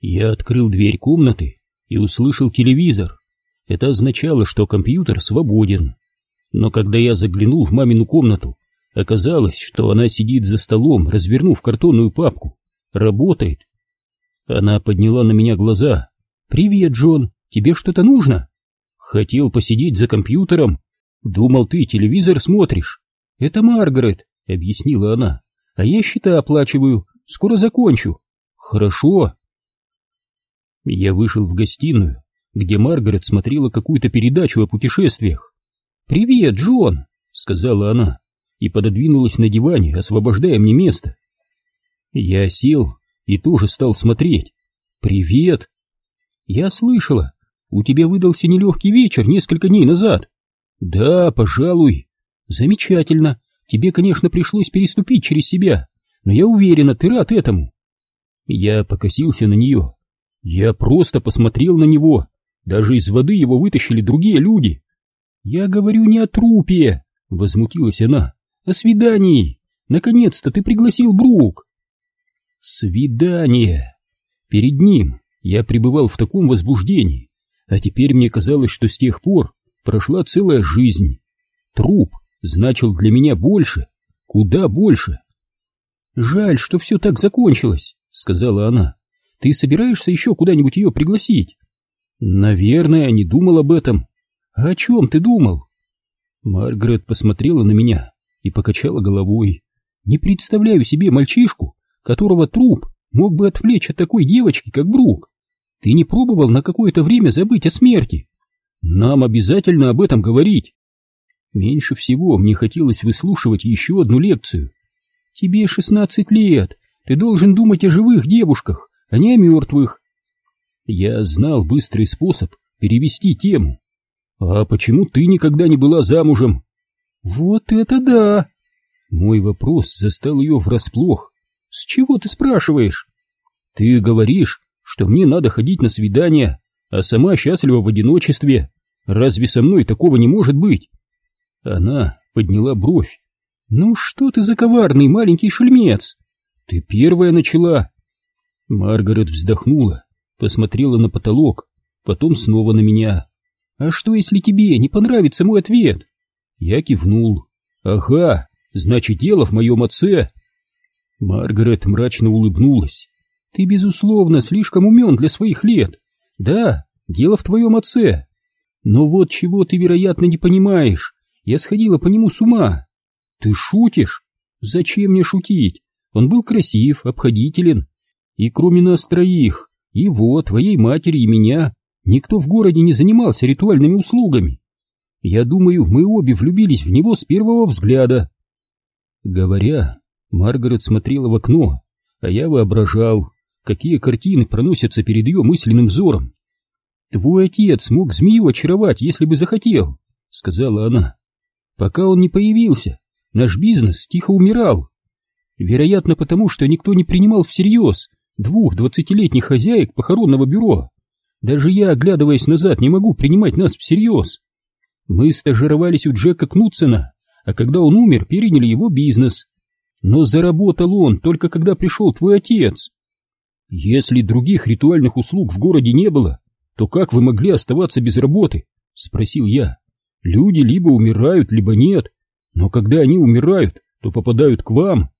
Я открыл дверь комнаты и услышал телевизор. Это означало, что компьютер свободен. Но когда я заглянул в мамину комнату, оказалось, что она сидит за столом, развернув картонную папку. Работает. Она подняла на меня глаза. «Привет, Джон, тебе что-то нужно?» «Хотел посидеть за компьютером. Думал, ты телевизор смотришь». «Это Маргарет», — объяснила она. «А я счета оплачиваю. Скоро закончу». «Хорошо». Я вышел в гостиную, где Маргарет смотрела какую-то передачу о путешествиях. «Привет, Джон!» — сказала она и пододвинулась на диване, освобождая мне место. Я сел и тоже стал смотреть. «Привет!» «Я слышала, у тебя выдался нелегкий вечер несколько дней назад». «Да, пожалуй». «Замечательно. Тебе, конечно, пришлось переступить через себя, но я уверена, ты рад этому». Я покосился на нее. Я просто посмотрел на него. Даже из воды его вытащили другие люди. «Я говорю не о трупе», — возмутилась она, — «о свидании. Наконец-то ты пригласил Брук». Свидание. Перед ним я пребывал в таком возбуждении, а теперь мне казалось, что с тех пор прошла целая жизнь. Труп значил для меня больше, куда больше. «Жаль, что все так закончилось», — сказала она. «Ты собираешься еще куда-нибудь ее пригласить?» «Наверное, не думал об этом. А о чем ты думал?» Маргарет посмотрела на меня и покачала головой. «Не представляю себе мальчишку, которого труп мог бы отвлечь от такой девочки, как Брук. Ты не пробовал на какое-то время забыть о смерти? Нам обязательно об этом говорить. Меньше всего мне хотелось выслушивать еще одну лекцию. Тебе шестнадцать лет, ты должен думать о живых девушках, не о мертвых. Я знал быстрый способ перевести тему. А почему ты никогда не была замужем? Вот это да! Мой вопрос застал ее врасплох. С чего ты спрашиваешь? Ты говоришь, что мне надо ходить на свидания, а сама счастлива в одиночестве. Разве со мной такого не может быть? Она подняла бровь. Ну что ты за коварный маленький шельмец? Ты первая начала. Маргарет вздохнула, посмотрела на потолок, потом снова на меня. А что, если тебе не понравится мой ответ? Я кивнул. Ага, значит, дело в моем отце. Маргарет мрачно улыбнулась. «Ты, безусловно, слишком умен для своих лет. Да, дело в твоем отце. Но вот чего ты, вероятно, не понимаешь. Я сходила по нему с ума. Ты шутишь? Зачем мне шутить? Он был красив, обходителен. И кроме нас троих, его, твоей матери и меня, никто в городе не занимался ритуальными услугами. Я думаю, мы обе влюбились в него с первого взгляда». Говоря, Маргарет смотрела в окно, а я воображал, какие картины проносятся перед ее мысленным взором. «Твой отец мог змею очаровать, если бы захотел», — сказала она. «Пока он не появился, наш бизнес тихо умирал. Вероятно, потому что никто не принимал всерьез двух двадцатилетних хозяек похоронного бюро. Даже я, оглядываясь назад, не могу принимать нас всерьез. Мы стажировались у Джека Кнутсена, а когда он умер, переняли его бизнес, но заработал он только когда пришел твой отец. Если других ритуальных услуг в городе не было, то как вы могли оставаться без работы? Спросил я. Люди либо умирают, либо нет. Но когда они умирают, то попадают к вам.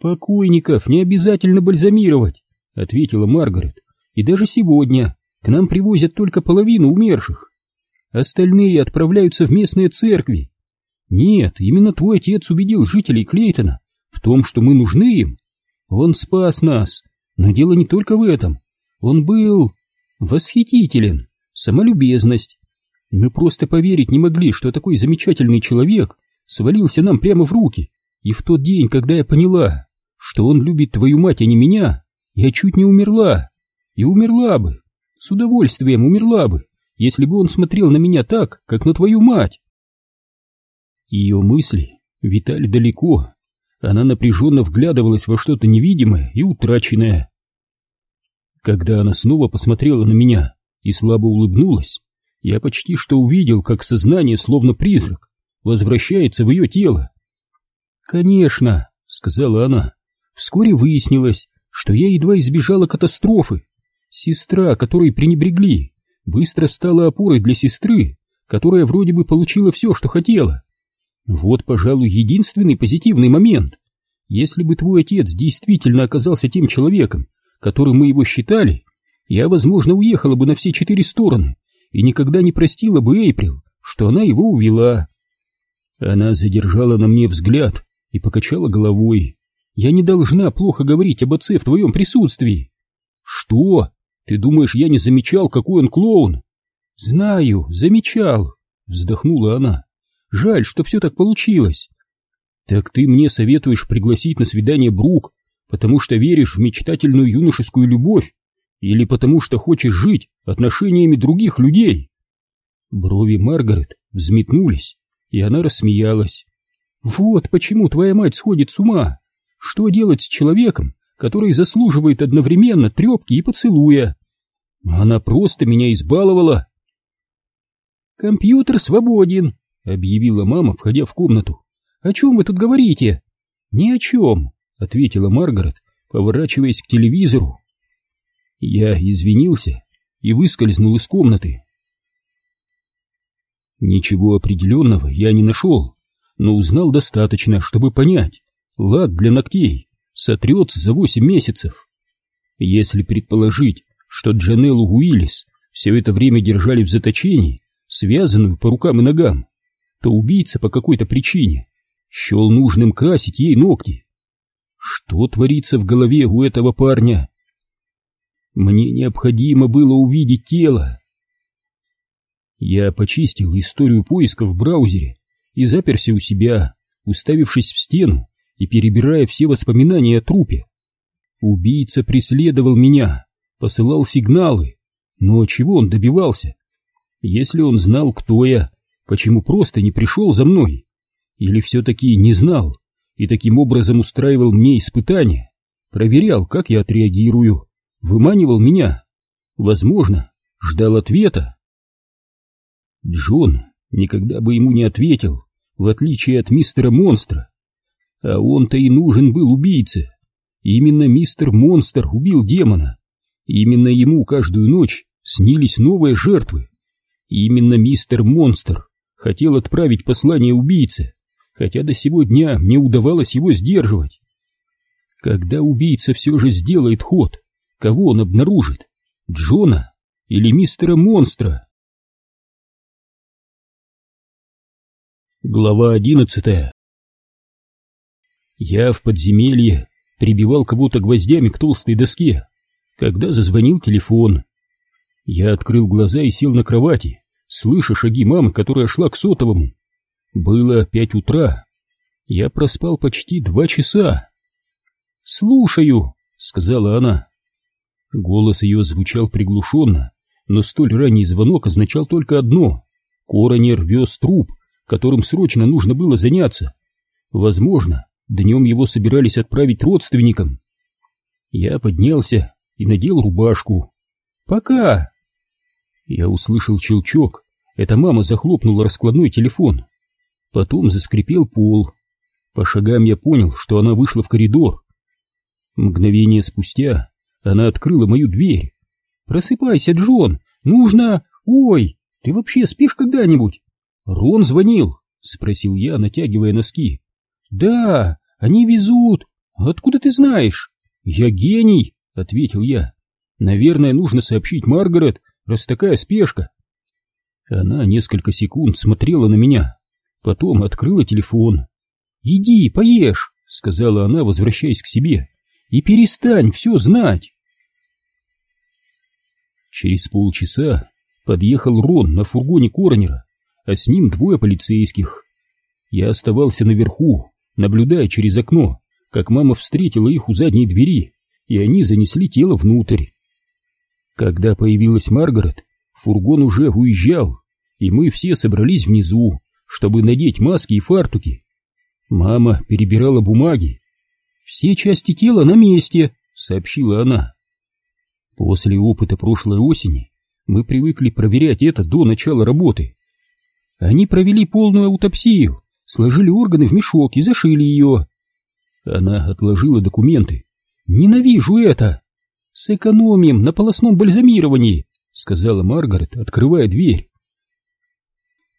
Покойников не обязательно бальзамировать, ответила Маргарет. И даже сегодня к нам привозят только половину умерших. Остальные отправляются в местные церкви. Нет, именно твой отец убедил жителей Клейтона, в том, что мы нужны им. Он спас нас, но дело не только в этом. Он был восхитителен, самолюбезность. Мы просто поверить не могли, что такой замечательный человек свалился нам прямо в руки. И в тот день, когда я поняла, что он любит твою мать, а не меня, я чуть не умерла. И умерла бы, с удовольствием умерла бы, если бы он смотрел на меня так, как на твою мать. Ее мысли витали далеко, она напряженно вглядывалась во что-то невидимое и утраченное. Когда она снова посмотрела на меня и слабо улыбнулась, я почти что увидел, как сознание, словно призрак, возвращается в ее тело. «Конечно», — сказала она, — «вскоре выяснилось, что я едва избежала катастрофы. Сестра, которой пренебрегли, быстро стала опорой для сестры, которая вроде бы получила все, что хотела. Вот, пожалуй, единственный позитивный момент. Если бы твой отец действительно оказался тем человеком, которым мы его считали, я, возможно, уехала бы на все четыре стороны и никогда не простила бы Эйприл, что она его увела. Она задержала на мне взгляд и покачала головой. Я не должна плохо говорить об отце в твоем присутствии. Что? Ты думаешь, я не замечал, какой он клоун? Знаю, замечал, вздохнула она. Жаль, что все так получилось. Так ты мне советуешь пригласить на свидание Брук, потому что веришь в мечтательную юношескую любовь или потому что хочешь жить отношениями других людей? Брови Маргарет взметнулись, и она рассмеялась. Вот почему твоя мать сходит с ума. Что делать с человеком, который заслуживает одновременно трепки и поцелуя? Она просто меня избаловала. Компьютер свободен, объявила мама, входя в комнату. О чем вы тут говорите? Ни о чем, ответила Маргарет, поворачиваясь к телевизору. Я извинился и выскользнул из комнаты. Ничего определенного я не нашел, но узнал достаточно, чтобы понять. Лак для ногтей сотрется за восемь месяцев. Если предположить, что Джанеллу Уиллис все это время держали в заточении, связанную по рукам и ногам, то убийца по какой-то причине счел нужным красить ей ногти. Что творится в голове у этого парня? Мне необходимо было увидеть тело. Я почистил историю поиска в браузере и заперся у себя, уставившись в стену и перебирая все воспоминания о трупе. Убийца преследовал меня, посылал сигналы, но чего он добивался? Если он знал, кто я, почему просто не пришел за мной? Или все-таки не знал и таким образом устраивал мне испытания, проверял, как я отреагирую? выманивал меня. Возможно, ждал ответа. Джон никогда бы ему не ответил, в отличие от мистера Монстра. А он-то и нужен был убийце. Именно мистер Монстр убил демона. Именно ему каждую ночь снились новые жертвы. Именно мистер Монстр хотел отправить послание убийце, хотя до сего дня мне удавалось его сдерживать. Когда убийца все же сделает ход, Кого он обнаружит? Джона или мистера Монстра? Глава одиннадцатая Я в подземелье прибивал кого-то гвоздями к толстой доске, когда зазвонил телефон. Я открыл глаза и сел на кровати, слыша шаги мамы, которая шла к сотовому. Было пять утра. Я проспал почти два часа. «Слушаю», — сказала она. Голос ее звучал приглушенно, но столь ранний звонок означал только одно — Коронер вез труп, которым срочно нужно было заняться. Возможно, днем его собирались отправить родственникам. Я поднялся и надел рубашку. «Пока!» Я услышал щелчок. Эта мама захлопнула раскладной телефон. Потом заскрипел пол. По шагам я понял, что она вышла в коридор. Мгновение спустя она открыла мою дверь. «Просыпайся, Джон! Нужно... Ой, ты вообще спишь когда-нибудь?» «Рон звонил?» — спросил я, натягивая носки. «Да, они везут. Откуда ты знаешь?» «Я гений», — ответил я. «Наверное, нужно сообщить Маргарет, раз такая спешка». Она несколько секунд смотрела на меня, потом открыла телефон. «Иди, поешь», — сказала она, возвращаясь к себе, — «и перестань все знать». Через полчаса подъехал Рон на фургоне коронера, а с ним двое полицейских. Я оставался наверху, наблюдая через окно, как мама встретила их у задней двери, и они занесли тело внутрь. Когда появилась Маргарет, фургон уже уезжал, и мы все собрались внизу, чтобы надеть маски и фартуки. Мама перебирала бумаги. «Все части тела на месте», — сообщила она. После опыта прошлой осени мы привыкли проверять это до начала работы. Они провели полную аутопсию, сложили органы в мешок и зашили ее. Она отложила документы. «Ненавижу это!» «Сэкономим на полостном бальзамировании», — сказала Маргарет, открывая дверь.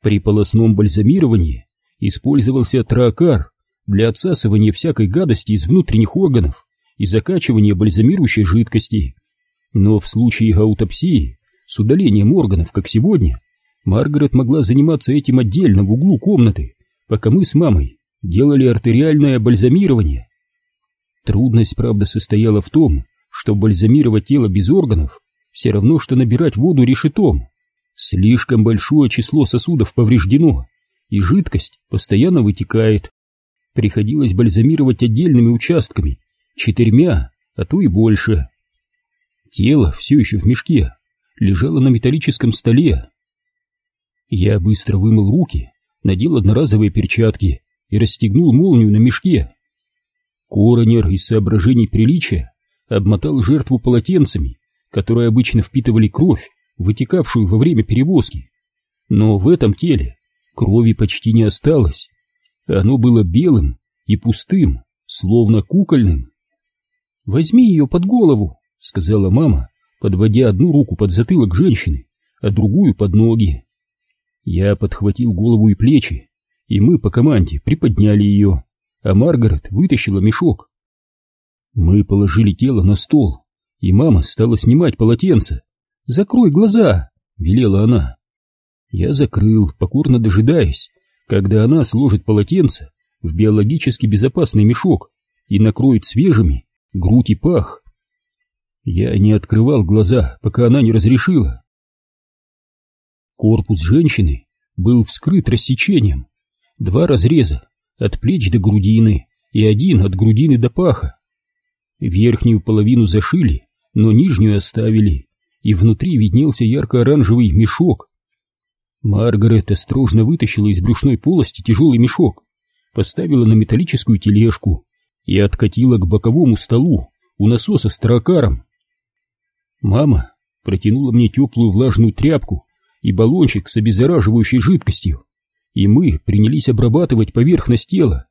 При полостном бальзамировании использовался троакар для отсасывания всякой гадости из внутренних органов и закачивания бальзамирующей жидкости. Но в случае аутопсии с удалением органов, как сегодня, Маргарет могла заниматься этим отдельно в углу комнаты, пока мы с мамой делали артериальное бальзамирование. Трудность, правда, состояла в том, что бальзамировать тело без органов все равно, что набирать воду решетом. Слишком большое число сосудов повреждено, и жидкость постоянно вытекает. Приходилось бальзамировать отдельными участками, четырьмя, а то и больше. Тело все еще в мешке лежало на металлическом столе. Я быстро вымыл руки, надел одноразовые перчатки и расстегнул молнию на мешке. Коронер из соображений приличия обмотал жертву полотенцами, которые обычно впитывали кровь, вытекавшую во время перевозки. Но в этом теле крови почти не осталось. Оно было белым и пустым, словно кукольным. «Возьми ее под голову», — сказала мама, подводя одну руку под затылок женщины, а другую под ноги. Я подхватил голову и плечи, и мы по команде приподняли ее, а Маргарет вытащила мешок. Мы положили тело на стол, и мама стала снимать полотенце. «Закрой глаза!» — велела она. Я закрыл, покорно дожидаясь, когда она сложит полотенце в биологически безопасный мешок и накроет свежими грудь и пах. Я не открывал глаза, пока она не разрешила. Корпус женщины был вскрыт рассечением. Два разреза от плеч до грудины и один от грудины до паха. Верхнюю половину зашили, но нижнюю оставили, и внутри виднелся ярко-оранжевый мешок. Маргарет осторожно вытащила из брюшной полости тяжелый мешок, поставила на металлическую тележку и откатила к боковому столу у насоса с таракаром. Мама протянула мне теплую влажную тряпку и баллончик с обеззараживающей жидкостью, и мы принялись обрабатывать поверхность тела.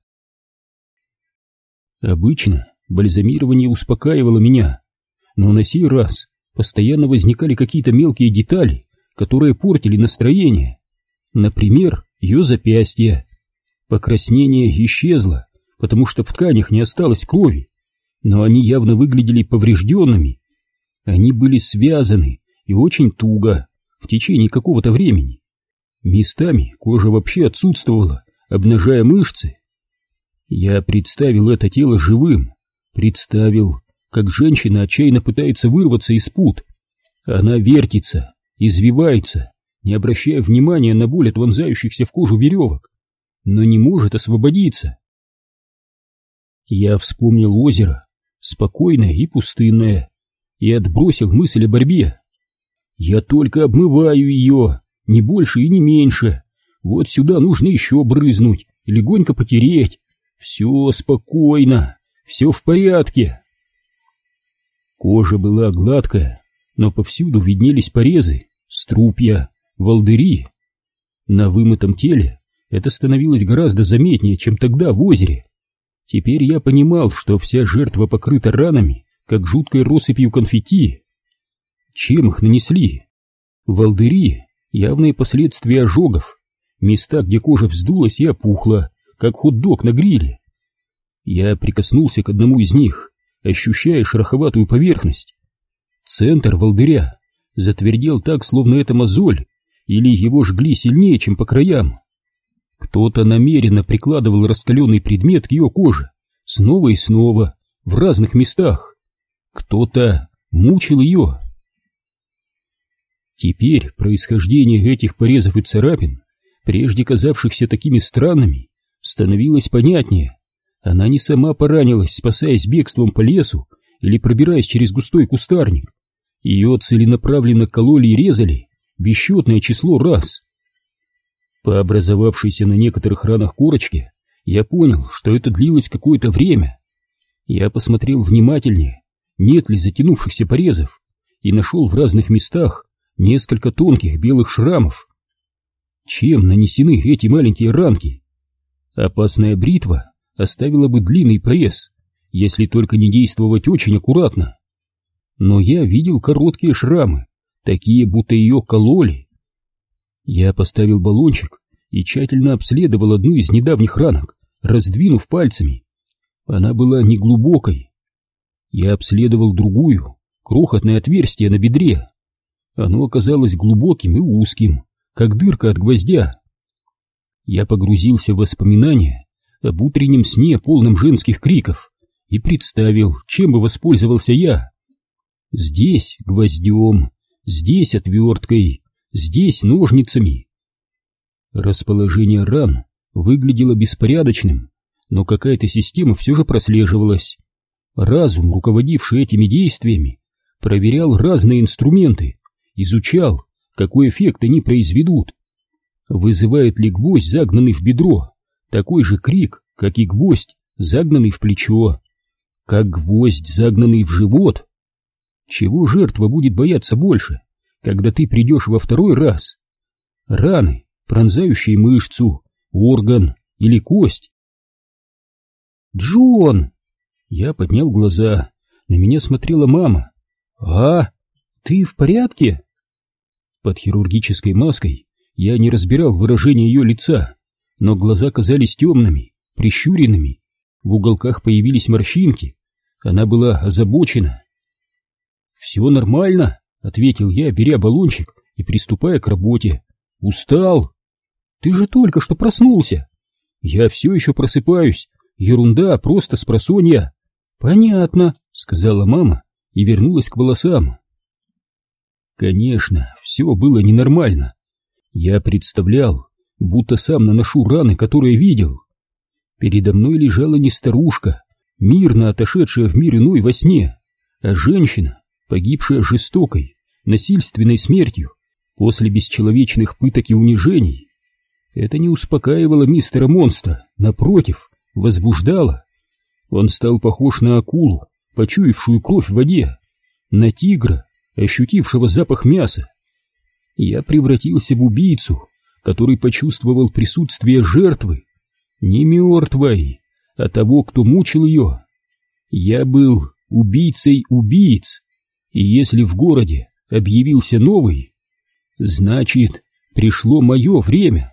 Обычно бальзамирование успокаивало меня, но на сей раз постоянно возникали какие-то мелкие детали, которые портили настроение. Например, ее запястье. Покраснение исчезло, потому что в тканях не осталось крови, но они явно выглядели поврежденными. Они были связаны и очень туго в течение какого-то времени. Местами кожа вообще отсутствовала, обнажая мышцы. Я представил это тело живым, представил, как женщина отчаянно пытается вырваться из пут. Она вертится, извивается, не обращая внимания на боль от вонзающихся в кожу веревок, но не может освободиться. Я вспомнил озеро, спокойное и пустынное, и отбросил мысль о борьбе. Я только обмываю ее, не больше и не меньше. Вот сюда нужно еще брызнуть, легонько потереть. Все спокойно, все в порядке. Кожа была гладкая, но повсюду виднелись порезы, струпья, волдыри. На вымытом теле это становилось гораздо заметнее, чем тогда в озере. Теперь я понимал, что вся жертва покрыта ранами, как жуткой россыпью конфетти. Чем их нанесли? Волдыри — явные последствия ожогов, места, где кожа вздулась и опухла, как хот-дог на гриле. Я прикоснулся к одному из них, ощущая шероховатую поверхность. Центр волдыря затвердел так, словно это мозоль, или его жгли сильнее, чем по краям. Кто-то намеренно прикладывал раскаленный предмет к ее коже, снова и снова, в разных местах. Кто-то мучил ее. Теперь происхождение этих порезов и царапин, прежде казавшихся такими странными, становилось понятнее. Она не сама поранилась, спасаясь бегством по лесу или пробираясь через густой кустарник. Ее целенаправленно кололи и резали бесчетное число раз. По образовавшейся на некоторых ранах корочке, я понял, что это длилось какое-то время. Я посмотрел внимательнее, нет ли затянувшихся порезов, и нашел в разных местах несколько тонких белых шрамов. Чем нанесены эти маленькие ранки? Опасная бритва оставила бы длинный порез, если только не действовать очень аккуратно. но я видел короткие шрамы, такие, будто ее кололи. Я поставил баллончик и тщательно обследовал одну из недавних ранок, раздвинув пальцами. Она была неглубокой. Я обследовал другую, крохотное отверстие на бедре. Оно оказалось глубоким и узким, как дырка от гвоздя. Я погрузился в воспоминания об утреннем сне, полном женских криков, и представил, чем бы воспользовался я. Здесь гвоздем, здесь отверткой, здесь ножницами. Расположение ран выглядело беспорядочным, но какая-то система все же прослеживалась. Разум, руководивший этими действиями, проверял разные инструменты, изучал, какой эффект они произведут. Вызывает ли гвоздь, загнанный в бедро, такой же крик, как и гвоздь, загнанный в плечо, как гвоздь, загнанный в живот? Чего жертва будет бояться больше, когда ты придешь во второй раз? Раны, пронзающие мышцу, орган или кость? «Джон!» Я поднял глаза. На меня смотрела мама. «А? Ты в порядке?» Под хирургической маской я не разбирал выражения ее лица, но глаза казались темными, прищуренными. В уголках появились морщинки. Она была озабочена. «Все нормально», — ответил я, беря баллончик и приступая к работе. «Устал». «Ты же только что проснулся». «Я все еще просыпаюсь. Ерунда, просто спросонья». «Понятно», — сказала мама и вернулась к волосам. Конечно, все было ненормально. Я представлял, будто сам наношу раны, которые видел. Передо мной лежала не старушка, мирно отошедшая в мир иной во сне, а женщина, погибшая жестокой, насильственной смертью после бесчеловечных пыток и унижений. Это не успокаивало мистера Монстра, напротив, возбуждало. Он стал похож на акулу, почуявшую кровь в воде, на тигра, ощутившего запах мяса. Я превратился в убийцу, который почувствовал присутствие жертвы, не мертвой, а того, кто мучил ее. Я был убийцей убийц, и если в городе объявился новый, значит, пришло мое время.